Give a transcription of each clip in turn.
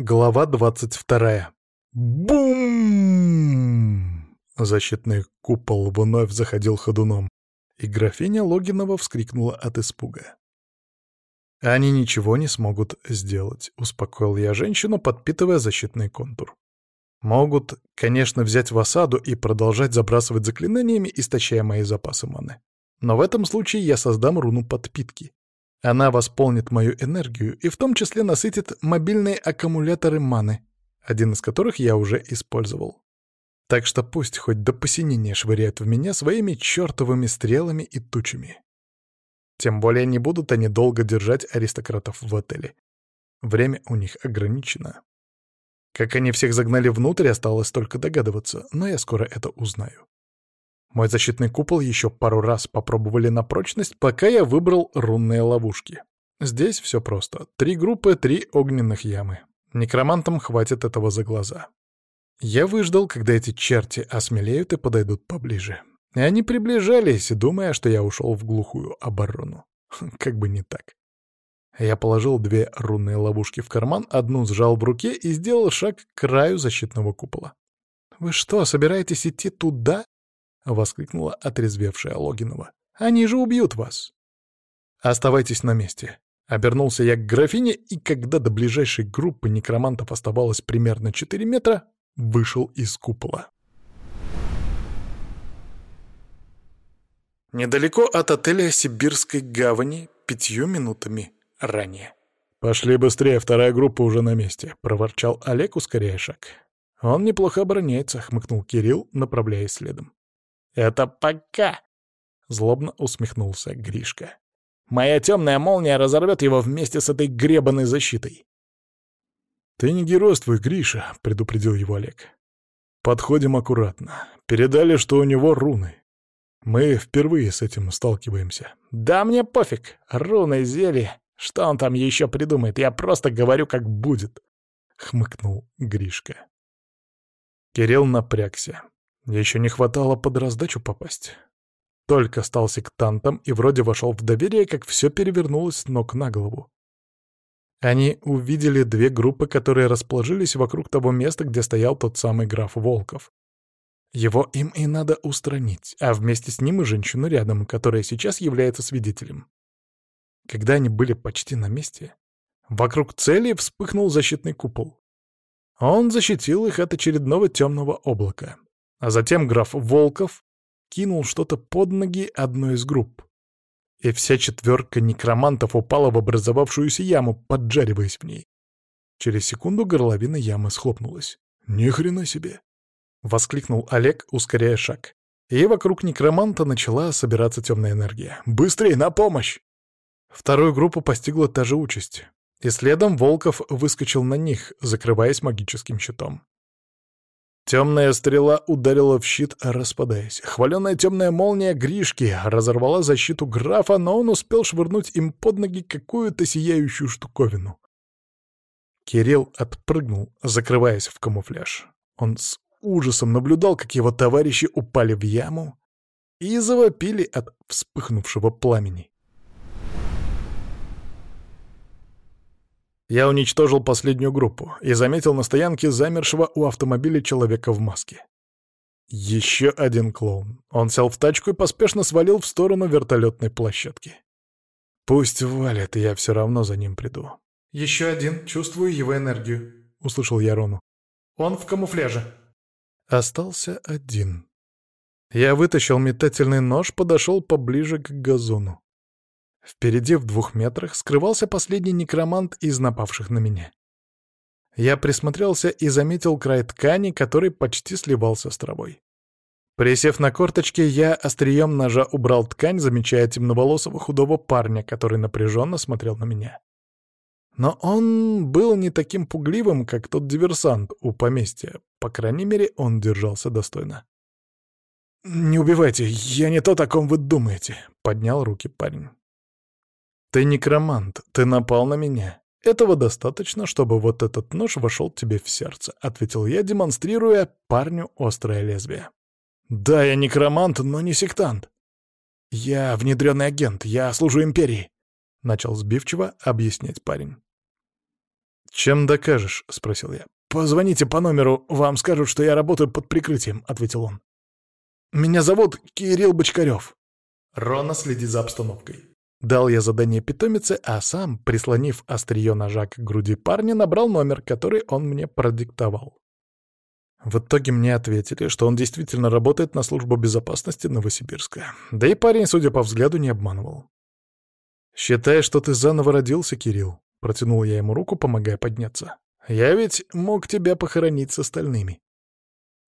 Глава двадцать вторая. Бум! Защитный купол вновь заходил ходуном, и графиня Логинова вскрикнула от испуга. «Они ничего не смогут сделать», — успокоил я женщину, подпитывая защитный контур. «Могут, конечно, взять в осаду и продолжать забрасывать заклинаниями, истощая мои запасы маны. Но в этом случае я создам руну подпитки. Она восполнит мою энергию и в том числе насытит мобильные аккумуляторы маны, один из которых я уже использовал. Так что пусть хоть до посинения швыряют в меня своими чертовыми стрелами и тучами. Тем более не будут они долго держать аристократов в отеле. Время у них ограничено. Как они всех загнали внутрь, осталось только догадываться, но я скоро это узнаю. Мой защитный купол еще пару раз попробовали на прочность, пока я выбрал рунные ловушки. Здесь все просто. Три группы, три огненных ямы. Некромантам хватит этого за глаза. Я выждал, когда эти черти осмелеют и подойдут поближе. И они приближались, думая, что я ушел в глухую оборону. Как бы не так. Я положил две рунные ловушки в карман, одну сжал в руке и сделал шаг к краю защитного купола. «Вы что, собираетесь идти туда?» — воскликнула отрезвевшая Логинова. «Они же убьют вас!» «Оставайтесь на месте!» Обернулся я к графине, и когда до ближайшей группы некромантов оставалось примерно 4 метра, вышел из купола. Недалеко от отеля Сибирской гавани пятью минутами ранее. «Пошли быстрее, вторая группа уже на месте», — проворчал Олег, ускоряя шаг. «Он неплохо обороняется», — хмыкнул Кирилл, направляясь следом. «Это пока!» — злобно усмехнулся Гришка. «Моя темная молния разорвет его вместе с этой гребаной защитой!» «Ты не геройствуй, Гриша», — предупредил его Олег. «Подходим аккуратно. Передали, что у него руны. Мы впервые с этим сталкиваемся». «Да мне пофиг. Руны, зелье. Что он там еще придумает? Я просто говорю, как будет», — хмыкнул Гришка. Кирилл напрягся. Еще не хватало под раздачу попасть. Только стал сектантом и вроде вошел в доверие, как все перевернулось ног на голову. Они увидели две группы, которые расположились вокруг того места, где стоял тот самый граф Волков. Его им и надо устранить, а вместе с ним и женщину рядом, которая сейчас является свидетелем. Когда они были почти на месте, вокруг цели вспыхнул защитный купол. Он защитил их от очередного темного облака. А затем граф Волков кинул что-то под ноги одной из групп. И вся четверка некромантов упала в образовавшуюся яму, поджариваясь в ней. Через секунду горловина ямы схлопнулась. «Ни хрена себе!» — воскликнул Олег, ускоряя шаг. И вокруг некроманта начала собираться темная энергия. «Быстрей, на помощь!» Вторую группу постигла та же участь. И следом Волков выскочил на них, закрываясь магическим щитом. Темная стрела ударила в щит, распадаясь. Хваленная темная молния Гришки разорвала защиту графа, но он успел швырнуть им под ноги какую-то сияющую штуковину. Кирилл отпрыгнул, закрываясь в камуфляж. Он с ужасом наблюдал, как его товарищи упали в яму и завопили от вспыхнувшего пламени. Я уничтожил последнюю группу и заметил на стоянке замершего у автомобиля человека в маске. Еще один клоун. Он сел в тачку и поспешно свалил в сторону вертолетной площадки. «Пусть валит, я все равно за ним приду». «Еще один, чувствую его энергию», — услышал я Рону. «Он в камуфляже». Остался один. Я вытащил метательный нож, подошел поближе к газону. Впереди в двух метрах скрывался последний некромант из напавших на меня. Я присмотрелся и заметил край ткани, который почти сливался с травой. Присев на корточки, я острием ножа убрал ткань, замечая темноволосого худого парня, который напряженно смотрел на меня. Но он был не таким пугливым, как тот диверсант у поместья. По крайней мере, он держался достойно. «Не убивайте, я не то, о ком вы думаете», — поднял руки парень. «Ты некромант, ты напал на меня. Этого достаточно, чтобы вот этот нож вошел тебе в сердце», — ответил я, демонстрируя парню острое лезвие. «Да, я некромант, но не сектант. Я внедренный агент, я служу империи», — начал сбивчиво объяснять парень. «Чем докажешь?» — спросил я. «Позвоните по номеру, вам скажут, что я работаю под прикрытием», — ответил он. «Меня зовут Кирилл Бочкарев». Рона следит за обстановкой. Дал я задание питомице, а сам, прислонив острие ножа к груди парня, набрал номер, который он мне продиктовал. В итоге мне ответили, что он действительно работает на службу безопасности Новосибирска. Да и парень, судя по взгляду, не обманывал. «Считай, что ты заново родился, Кирилл», — протянул я ему руку, помогая подняться. «Я ведь мог тебя похоронить с остальными».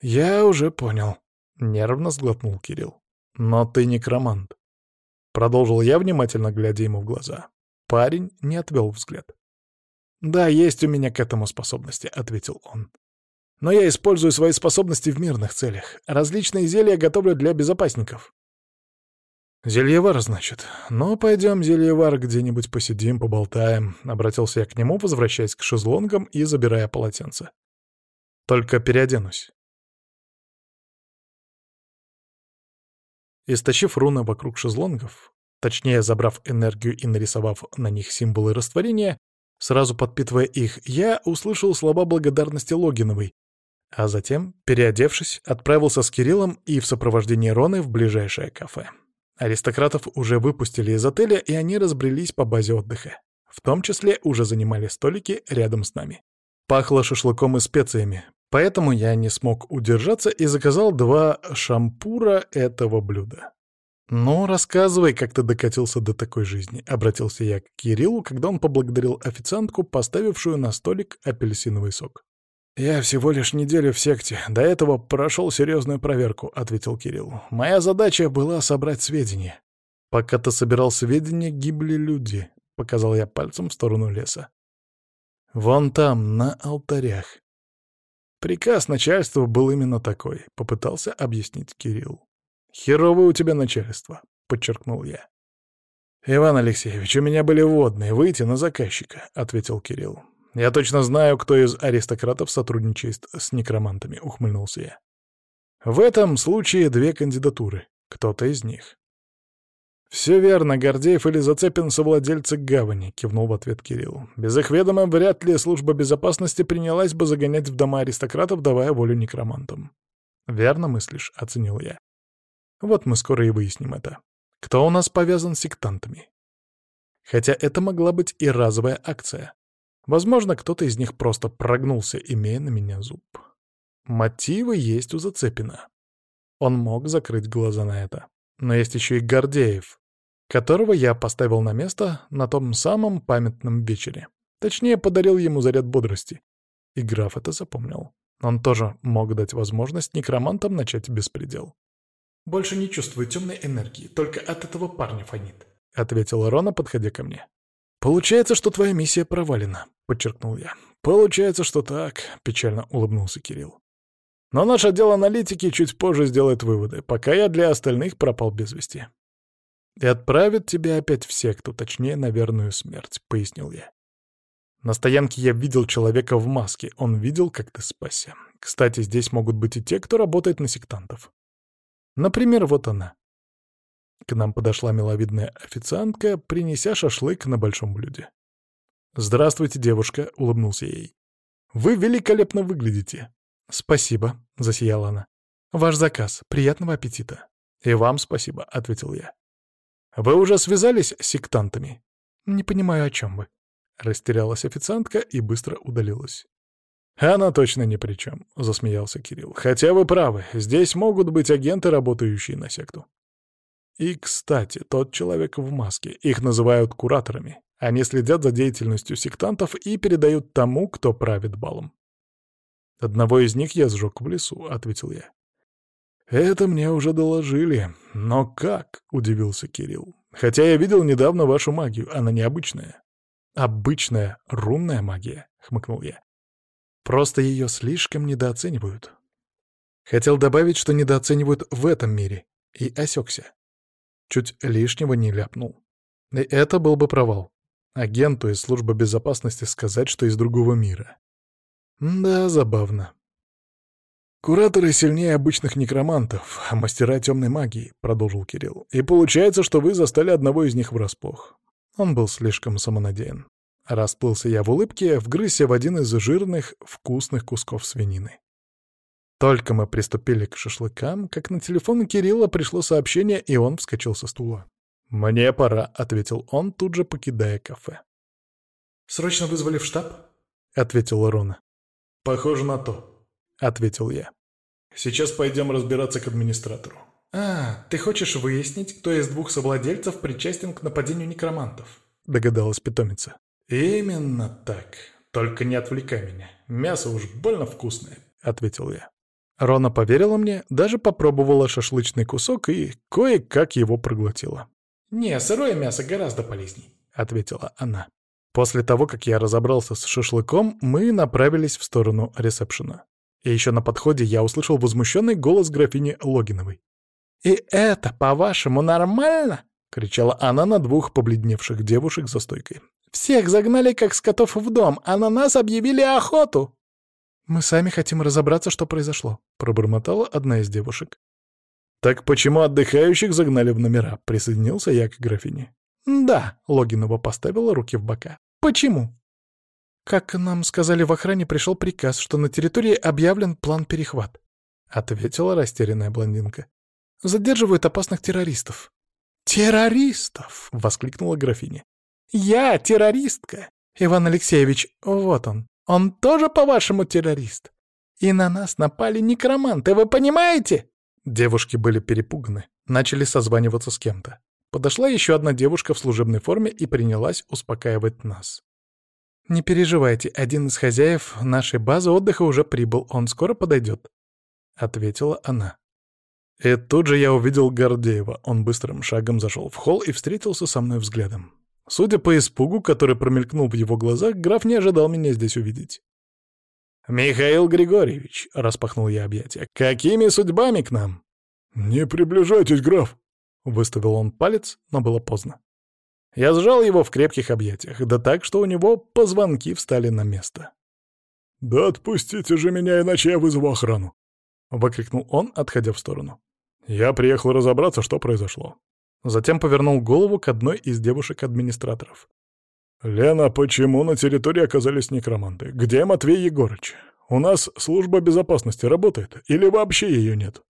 «Я уже понял», — нервно сглотнул Кирилл. «Но ты некромант». Продолжил я, внимательно глядя ему в глаза. Парень не отвел взгляд. «Да, есть у меня к этому способности», — ответил он. Но я использую свои способности в мирных целях. Различные зелья готовлю для безопасников. «Зельевар, значит. Ну, пойдем, зельевар, где-нибудь посидим, поболтаем», — обратился я к нему, возвращаясь к шезлонгам и забирая полотенце. «Только переоденусь». Истощив руны вокруг шезлонгов, точнее, забрав энергию и нарисовав на них символы растворения, сразу подпитывая их, я услышал слова благодарности Логиновой, а затем, переодевшись, отправился с Кириллом и в сопровождении Роны в ближайшее кафе. Аристократов уже выпустили из отеля, и они разбрелись по базе отдыха. В том числе уже занимали столики рядом с нами. Пахло шашлыком и специями, поэтому я не смог удержаться и заказал два шампура этого блюда. «Ну, рассказывай, как ты докатился до такой жизни», — обратился я к Кириллу, когда он поблагодарил официантку, поставившую на столик апельсиновый сок. «Я всего лишь неделю в секте. До этого прошел серьезную проверку», — ответил Кирилл. «Моя задача была собрать сведения». «Пока ты собирал сведения, гибли люди», — показал я пальцем в сторону леса. «Вон там, на алтарях». «Приказ начальства был именно такой», — попытался объяснить Кирилл. «Херовое у тебя начальство», — подчеркнул я. «Иван Алексеевич, у меня были водные, выйти на заказчика», — ответил Кирилл. «Я точно знаю, кто из аристократов сотрудничает с некромантами», — ухмыльнулся я. «В этом случае две кандидатуры. Кто-то из них». «Все верно, Гордеев или Зацепин — совладельцы гавани», — кивнул в ответ Кирилл. «Без их ведома вряд ли служба безопасности принялась бы загонять в дома аристократов, давая волю некромантам». «Верно мыслишь», — оценил я. «Вот мы скоро и выясним это. Кто у нас повязан с сектантами?» Хотя это могла быть и разовая акция. Возможно, кто-то из них просто прогнулся, имея на меня зуб. Мотивы есть у Зацепина. Он мог закрыть глаза на это. Но есть еще и Гордеев, которого я поставил на место на том самом памятном вечере. Точнее, подарил ему заряд бодрости. И граф это запомнил. Он тоже мог дать возможность некромантам начать беспредел. «Больше не чувствую темной энергии, только от этого парня фонит», — ответила Рона, подходя ко мне. «Получается, что твоя миссия провалена», — подчеркнул я. «Получается, что так», — печально улыбнулся Кирилл. «Но наш отдел аналитики чуть позже сделает выводы, пока я для остальных пропал без вести». «И отправит тебя опять в секту, точнее, на верную смерть», — пояснил я. На стоянке я видел человека в маске, он видел, как ты спасся. Кстати, здесь могут быть и те, кто работает на сектантов. Например, вот она. К нам подошла миловидная официантка, принеся шашлык на большом блюде. «Здравствуйте, девушка», — улыбнулся ей. «Вы великолепно выглядите». «Спасибо», — засияла она. «Ваш заказ. Приятного аппетита». «И вам спасибо», — ответил я. «Вы уже связались с сектантами?» «Не понимаю, о чем вы». Растерялась официантка и быстро удалилась. «Она точно ни при чем», — засмеялся Кирилл. «Хотя вы правы, здесь могут быть агенты, работающие на секту». И, кстати, тот человек в маске. Их называют кураторами. Они следят за деятельностью сектантов и передают тому, кто правит балом. «Одного из них я сжег в лесу», — ответил я. «Это мне уже доложили. Но как?» — удивился Кирилл. «Хотя я видел недавно вашу магию. Она необычная». «Обычная рунная магия», — хмыкнул я. «Просто ее слишком недооценивают». Хотел добавить, что недооценивают в этом мире, и осекся. Чуть лишнего не ляпнул. И это был бы провал. Агенту из службы безопасности сказать, что из другого мира. Да, забавно. «Кураторы сильнее обычных некромантов, а мастера темной магии», — продолжил Кирилл. «И получается, что вы застали одного из них врасплох. Он был слишком самонадеян. Расплылся я в улыбке, вгрызся в один из жирных, вкусных кусков свинины. Только мы приступили к шашлыкам, как на телефон Кирилла пришло сообщение, и он вскочил со стула. «Мне пора», — ответил он, тут же покидая кафе. «Срочно вызвали в штаб?» — ответила Рона. «Похоже на то», — ответил я. «Сейчас пойдем разбираться к администратору». «А, ты хочешь выяснить, кто из двух совладельцев причастен к нападению некромантов?» — догадалась питомица. «Именно так. Только не отвлекай меня. Мясо уж больно вкусное», — ответил я. Рона поверила мне, даже попробовала шашлычный кусок и кое-как его проглотила. «Не, сырое мясо гораздо полезней», — ответила она. После того, как я разобрался с шашлыком, мы направились в сторону ресепшена. И еще на подходе я услышал возмущенный голос графини Логиновой. «И это, по-вашему, нормально?» — кричала она на двух побледневших девушек за стойкой. Всех загнали, как скотов, в дом, а на нас объявили охоту!» «Мы сами хотим разобраться, что произошло», — пробормотала одна из девушек. «Так почему отдыхающих загнали в номера?» — присоединился я к графине. «Да», — Логинова поставила руки в бока. «Почему?» «Как нам сказали в охране, пришел приказ, что на территории объявлен план перехват», — ответила растерянная блондинка. «Задерживают опасных террористов». «Террористов!» — воскликнула графиня. Я террористка. Иван Алексеевич, вот он. Он тоже, по-вашему, террорист? И на нас напали некроманты, вы понимаете?» Девушки были перепуганы, начали созваниваться с кем-то. Подошла еще одна девушка в служебной форме и принялась успокаивать нас. «Не переживайте, один из хозяев нашей базы отдыха уже прибыл, он скоро подойдет», — ответила она. И тут же я увидел Гордеева. Он быстрым шагом зашел в холл и встретился со мной взглядом. Судя по испугу, который промелькнул в его глазах, граф не ожидал меня здесь увидеть. «Михаил Григорьевич», — распахнул я объятия, — «какими судьбами к нам?» «Не приближайтесь, граф», — выставил он палец, но было поздно. Я сжал его в крепких объятиях, да так, что у него позвонки встали на место. «Да отпустите же меня, иначе я вызову охрану», — выкрикнул он, отходя в сторону. «Я приехал разобраться, что произошло. Затем повернул голову к одной из девушек-администраторов. «Лена, почему на территории оказались некроманты? Где Матвей Егорыч? У нас служба безопасности работает или вообще ее нет?»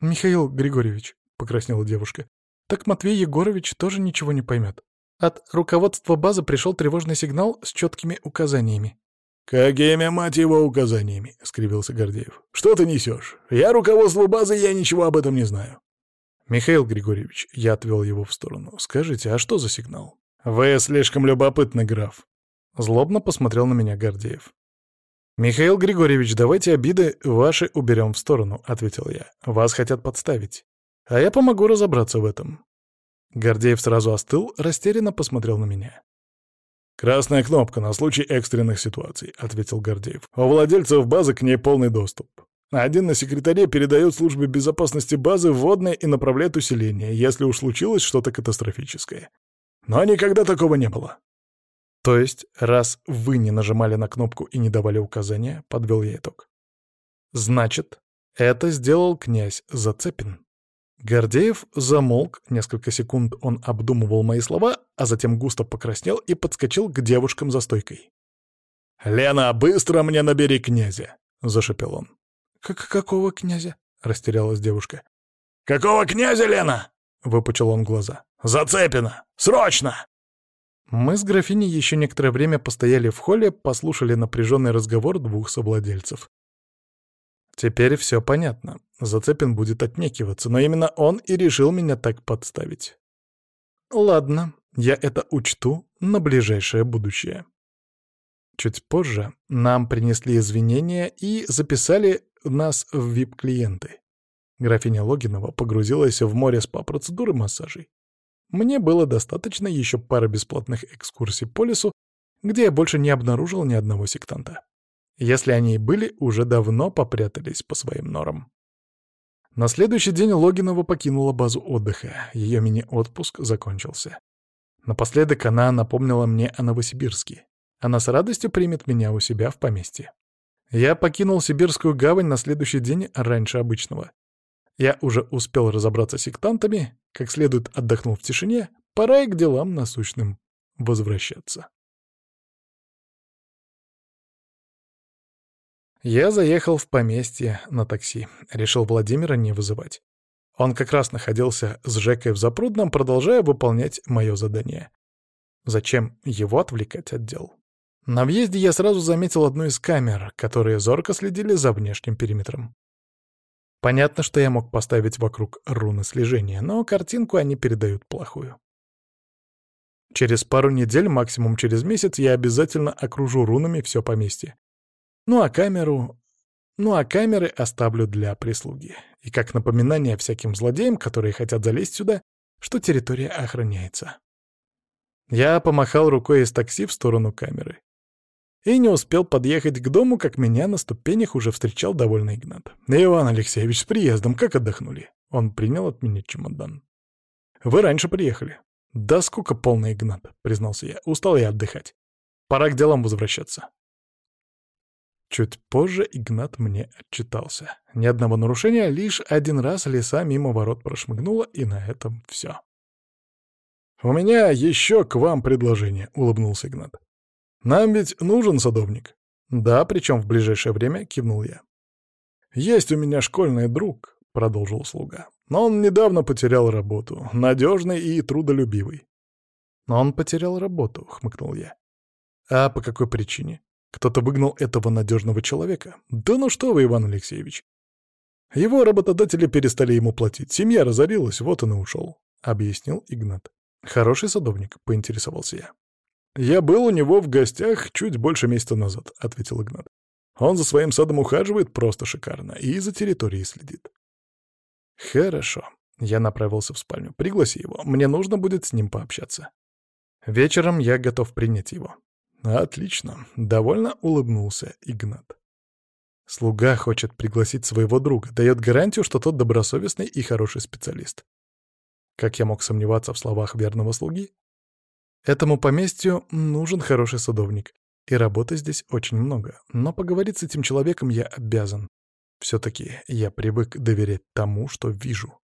«Михаил Григорьевич», — покраснела девушка, — «так Матвей Егорович тоже ничего не поймет. От руководства базы пришел тревожный сигнал с четкими указаниями». «Какими, мать его, указаниями?» — скривился Гордеев. «Что ты несешь? Я руководство базы, я ничего об этом не знаю». «Михаил Григорьевич», — я отвел его в сторону, — «скажите, а что за сигнал?» «Вы слишком любопытный, граф», — злобно посмотрел на меня Гордеев. «Михаил Григорьевич, давайте обиды ваши уберем в сторону», — ответил я. «Вас хотят подставить. А я помогу разобраться в этом». Гордеев сразу остыл, растерянно посмотрел на меня. «Красная кнопка на случай экстренных ситуаций», — ответил Гордеев. «У владельцев базы к ней полный доступ. Один на секретаре передает службе безопасности базы вводное и направляет усиление, если уж случилось что-то катастрофическое. Но никогда такого не было. То есть, раз вы не нажимали на кнопку и не давали указания, подвел я итог. Значит, это сделал князь Зацепин. Гордеев замолк, несколько секунд он обдумывал мои слова, а затем густо покраснел и подскочил к девушкам за стойкой. «Лена, быстро мне набери князя!» — зашепел он. «Как какого князя?» — растерялась девушка. «Какого князя, Лена?» — выпучил он глаза. «Зацепина! Срочно!» Мы с графиней еще некоторое время постояли в холле, послушали напряженный разговор двух совладельцев. Теперь все понятно. Зацепин будет отнекиваться, но именно он и решил меня так подставить. Ладно, я это учту на ближайшее будущее. Чуть позже нам принесли извинения и записали нас в вип-клиенты. Графиня Логинова погрузилась в море спа-процедуры массажей. Мне было достаточно еще пары бесплатных экскурсий по лесу, где я больше не обнаружил ни одного сектанта. Если они и были, уже давно попрятались по своим норам. На следующий день Логинова покинула базу отдыха, ее мини-отпуск закончился. Напоследок она напомнила мне о Новосибирске. Она с радостью примет меня у себя в поместье. Я покинул Сибирскую гавань на следующий день раньше обычного. Я уже успел разобраться с сектантами, как следует отдохнул в тишине, пора и к делам насущным возвращаться. Я заехал в поместье на такси. Решил Владимира не вызывать. Он как раз находился с Жекой в Запрудном, продолжая выполнять мое задание. Зачем его отвлекать от дел? На въезде я сразу заметил одну из камер, которые зорко следили за внешним периметром. Понятно, что я мог поставить вокруг руны слежения, но картинку они передают плохую. Через пару недель, максимум через месяц, я обязательно окружу рунами все поместье. Ну а камеру... Ну а камеры оставлю для прислуги. И как напоминание всяким злодеям, которые хотят залезть сюда, что территория охраняется. Я помахал рукой из такси в сторону камеры. И не успел подъехать к дому, как меня на ступенях уже встречал довольный Игнат. «Иван Алексеевич, с приездом, как отдохнули?» Он принял от меня чемодан. «Вы раньше приехали». «Да сколько полный Игнат», — признался я. «Устал я отдыхать. Пора к делам возвращаться». Чуть позже Игнат мне отчитался. Ни одного нарушения, лишь один раз леса мимо ворот прошмыгнула, и на этом все. «У меня еще к вам предложение», — улыбнулся Игнат. «Нам ведь нужен садовник». «Да, причем в ближайшее время», — кивнул я. «Есть у меня школьный друг», — продолжил слуга. «Но он недавно потерял работу, надежный и трудолюбивый». «Но он потерял работу», — хмыкнул я. «А по какой причине? Кто-то выгнал этого надежного человека? Да ну что вы, Иван Алексеевич!» Его работодатели перестали ему платить, семья разорилась, вот он и ушел, — объяснил Игнат. «Хороший садовник», — поинтересовался я. «Я был у него в гостях чуть больше месяца назад», — ответил Игнат. «Он за своим садом ухаживает просто шикарно и за территорией следит». «Хорошо». Я направился в спальню. «Пригласи его. Мне нужно будет с ним пообщаться. Вечером я готов принять его». «Отлично», — довольно улыбнулся Игнат. Слуга хочет пригласить своего друга, дает гарантию, что тот добросовестный и хороший специалист. Как я мог сомневаться в словах верного слуги? Этому поместью нужен хороший садовник, и работы здесь очень много, но поговорить с этим человеком я обязан. Все-таки я привык доверять тому, что вижу.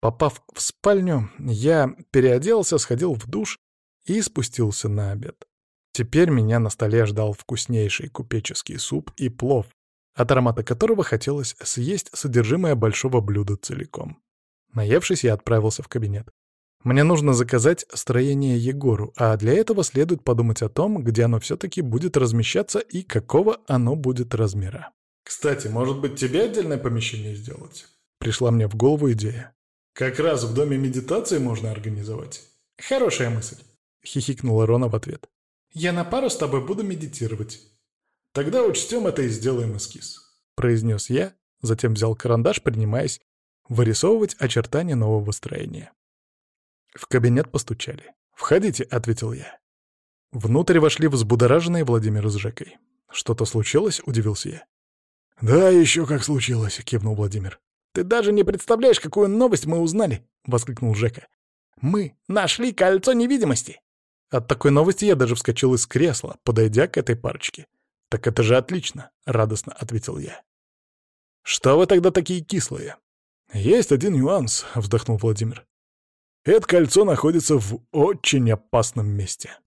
Попав в спальню, я переоделся, сходил в душ и спустился на обед. Теперь меня на столе ждал вкуснейший купеческий суп и плов, от аромата которого хотелось съесть содержимое большого блюда целиком. Наевшись, я отправился в кабинет. Мне нужно заказать строение Егору, а для этого следует подумать о том, где оно все-таки будет размещаться и какого оно будет размера. «Кстати, может быть, тебе отдельное помещение сделать?» Пришла мне в голову идея. «Как раз в доме медитации можно организовать». «Хорошая мысль», — хихикнула Рона в ответ. «Я на пару с тобой буду медитировать. Тогда учтем это и сделаем эскиз», — произнес я, затем взял карандаш, принимаясь вырисовывать очертания нового строения. В кабинет постучали. «Входите», — ответил я. Внутрь вошли взбудораженные Владимир с Жекой. «Что-то случилось?» — удивился я. «Да, еще как случилось», — кивнул Владимир. «Ты даже не представляешь, какую новость мы узнали!» — воскликнул Жека. «Мы нашли кольцо невидимости!» От такой новости я даже вскочил из кресла, подойдя к этой парочке. «Так это же отлично!» — радостно ответил я. «Что вы тогда такие кислые?» «Есть один нюанс», — вздохнул Владимир. «Это кольцо находится в очень опасном месте».